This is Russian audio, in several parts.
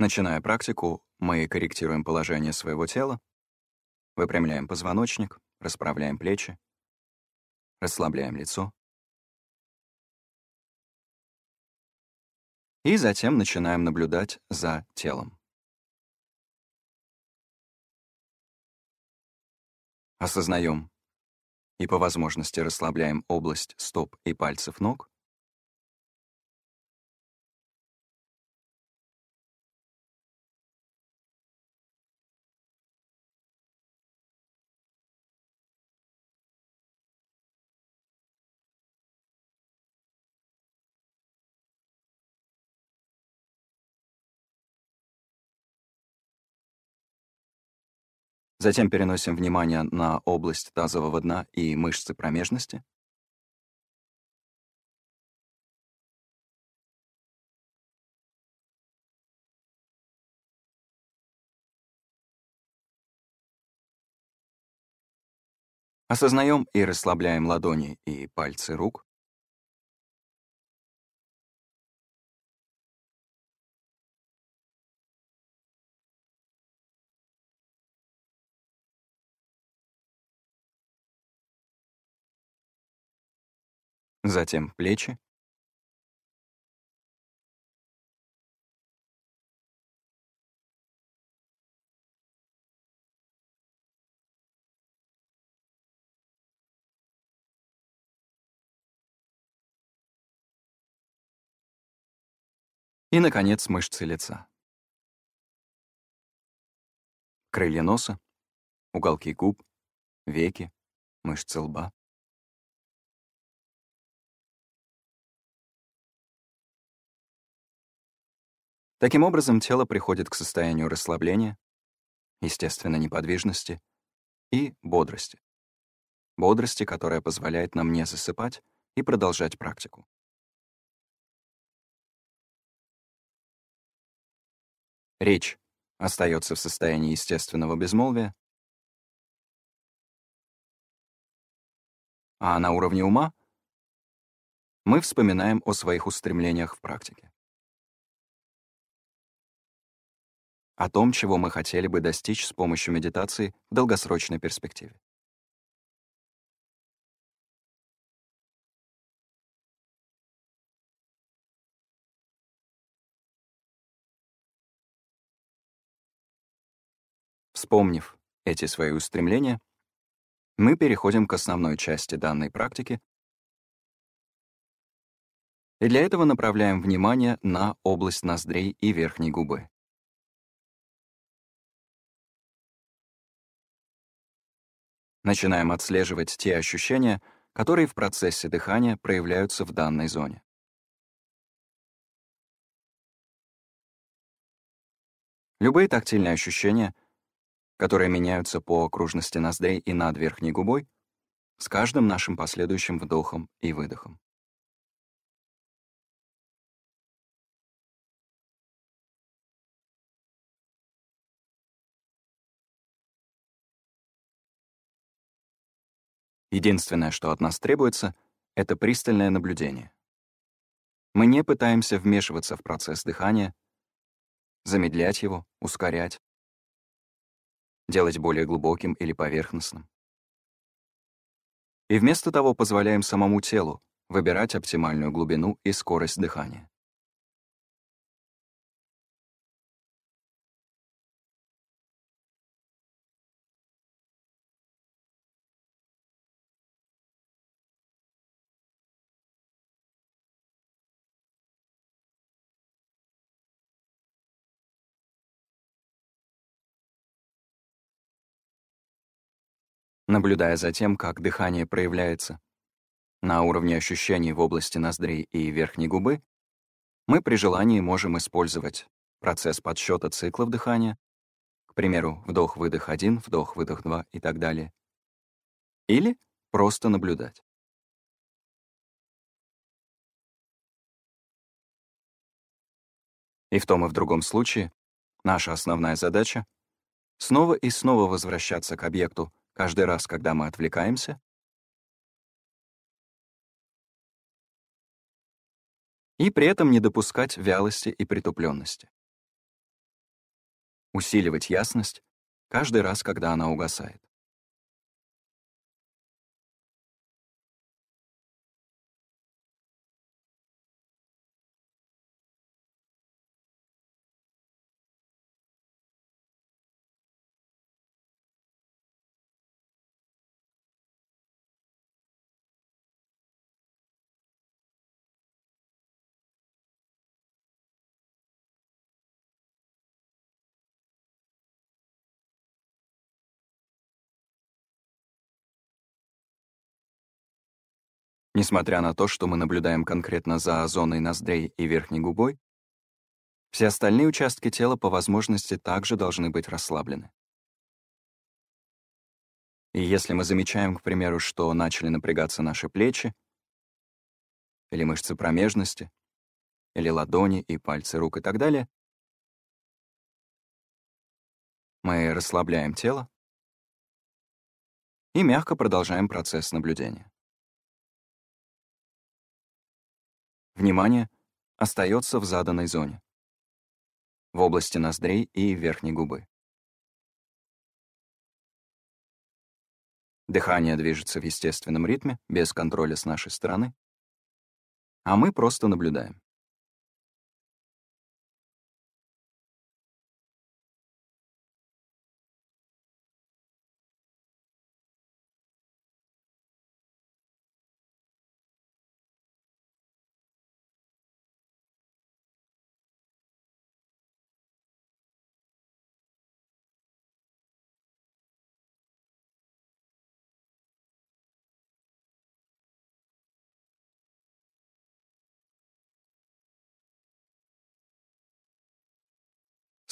Начиная практику, мы корректируем положение своего тела, выпрямляем позвоночник, расправляем плечи, расслабляем лицо. И затем начинаем наблюдать за телом. Осознаем и по возможности расслабляем область стоп и пальцев ног, Затем переносим внимание на область тазового дна и мышцы промежности. Осознаем и расслабляем ладони и пальцы рук. Затем плечи, и, наконец, мышцы лица. Крылья носа, уголки губ, веки, мышцы лба. Таким образом, тело приходит к состоянию расслабления, естественно, неподвижности и бодрости. Бодрости, которая позволяет нам не засыпать и продолжать практику. Речь остается в состоянии естественного безмолвия, а на уровне ума мы вспоминаем о своих устремлениях в практике. О том, чего мы хотели бы достичь с помощью медитации в долгосрочной перспективе. Вспомнив эти свои устремления, мы переходим к основной части данной практики и для этого направляем внимание на область ноздрей и верхней губы. Начинаем отслеживать те ощущения, которые в процессе дыхания проявляются в данной зоне. Любые тактильные ощущения, которые меняются по окружности ноздрей и над верхней губой, с каждым нашим последующим вдохом и выдохом. Единственное, что от нас требуется, это пристальное наблюдение. Мы не пытаемся вмешиваться в процесс дыхания, замедлять его, ускорять, делать более глубоким или поверхностным. И вместо того позволяем самому телу выбирать оптимальную глубину и скорость дыхания. Наблюдая за тем, как дыхание проявляется. На уровне ощущений в области ноздрей и верхней губы мы при желании можем использовать процесс подсчета циклов дыхания, к примеру, вдох-выдох 1, вдох-выдох 2 и так далее. Или просто наблюдать. И в том и в другом случае наша основная задача — снова и снова возвращаться к объекту каждый раз, когда мы отвлекаемся, и при этом не допускать вялости и притупленности. усиливать ясность каждый раз, когда она угасает. Несмотря на то, что мы наблюдаем конкретно за зоной ноздрей и верхней губой, все остальные участки тела по возможности также должны быть расслаблены. И если мы замечаем, к примеру, что начали напрягаться наши плечи, или мышцы промежности, или ладони и пальцы рук и так далее, мы расслабляем тело и мягко продолжаем процесс наблюдения. Внимание остается в заданной зоне, в области ноздрей и верхней губы. Дыхание движется в естественном ритме, без контроля с нашей стороны, а мы просто наблюдаем.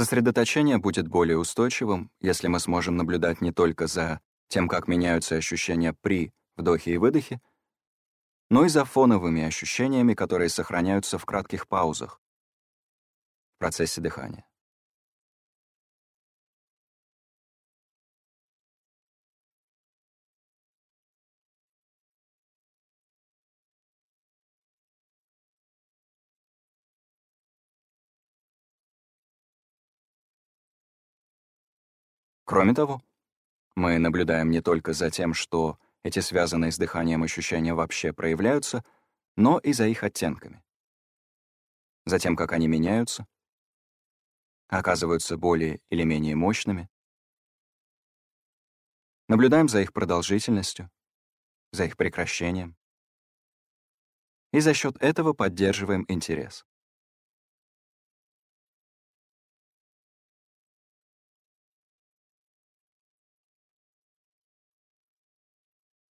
Сосредоточение будет более устойчивым, если мы сможем наблюдать не только за тем, как меняются ощущения при вдохе и выдохе, но и за фоновыми ощущениями, которые сохраняются в кратких паузах в процессе дыхания. Кроме того, мы наблюдаем не только за тем, что эти связанные с дыханием ощущения вообще проявляются, но и за их оттенками. За тем, как они меняются, оказываются более или менее мощными. Наблюдаем за их продолжительностью, за их прекращением. И за счет этого поддерживаем интерес.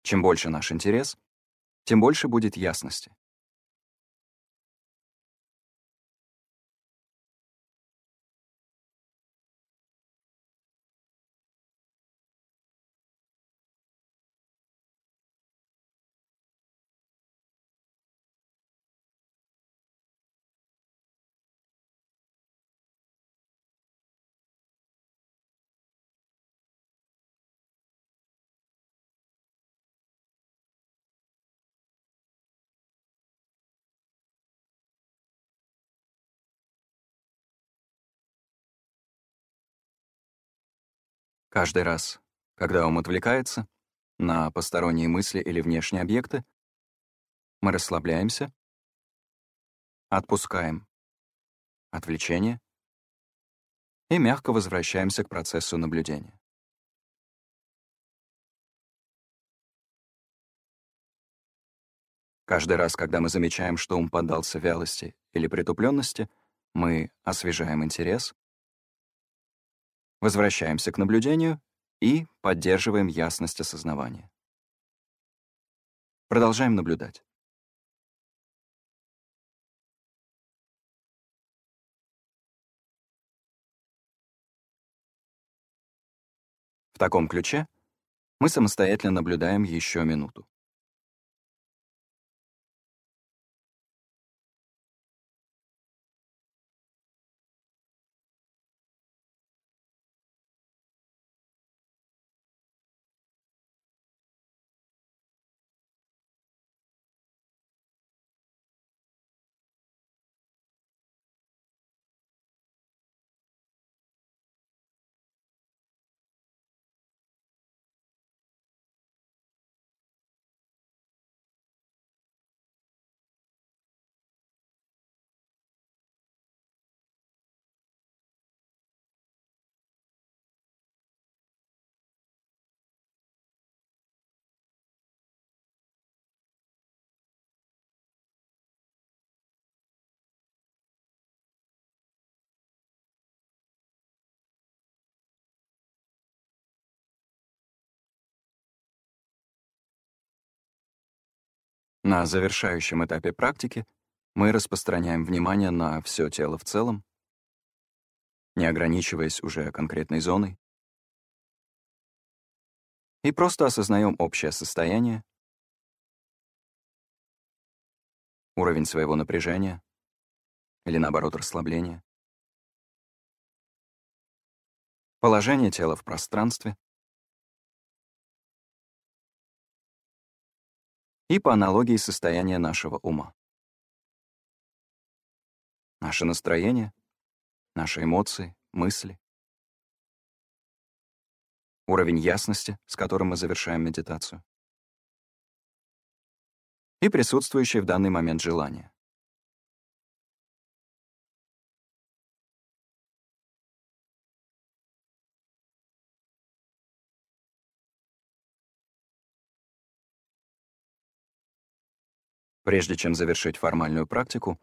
Чем больше наш интерес, тем больше будет ясности. Каждый раз, когда ум отвлекается на посторонние мысли или внешние объекты, мы расслабляемся, отпускаем отвлечение и мягко возвращаемся к процессу наблюдения. Каждый раз, когда мы замечаем, что ум поддался вялости или притупленности, мы освежаем интерес — Возвращаемся к наблюдению и поддерживаем ясность осознавания. Продолжаем наблюдать. В таком ключе мы самостоятельно наблюдаем еще минуту. На завершающем этапе практики мы распространяем внимание на все тело в целом, не ограничиваясь уже конкретной зоной, и просто осознаем общее состояние, уровень своего напряжения или, наоборот, расслабления, положение тела в пространстве и по аналогии состояние нашего ума. Наше настроение, наши эмоции, мысли, уровень ясности, с которым мы завершаем медитацию, и присутствующее в данный момент желание. Прежде чем завершить формальную практику,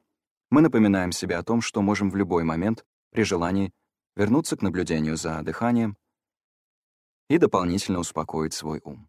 мы напоминаем себе о том, что можем в любой момент, при желании, вернуться к наблюдению за дыханием и дополнительно успокоить свой ум.